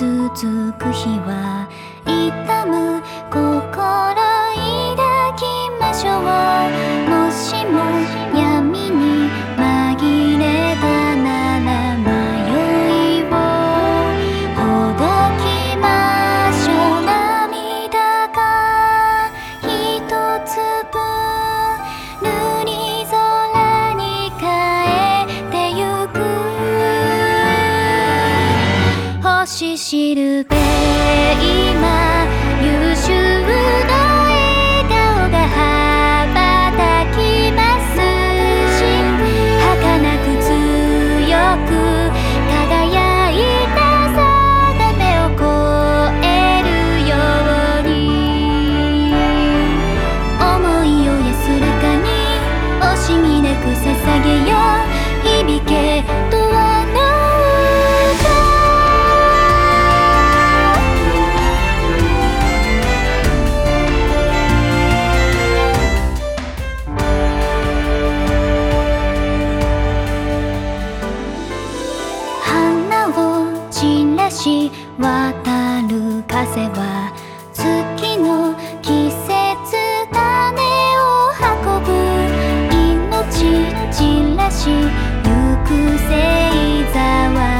傷つく日は。痛む心抱きましょう。しるゆく行く星座は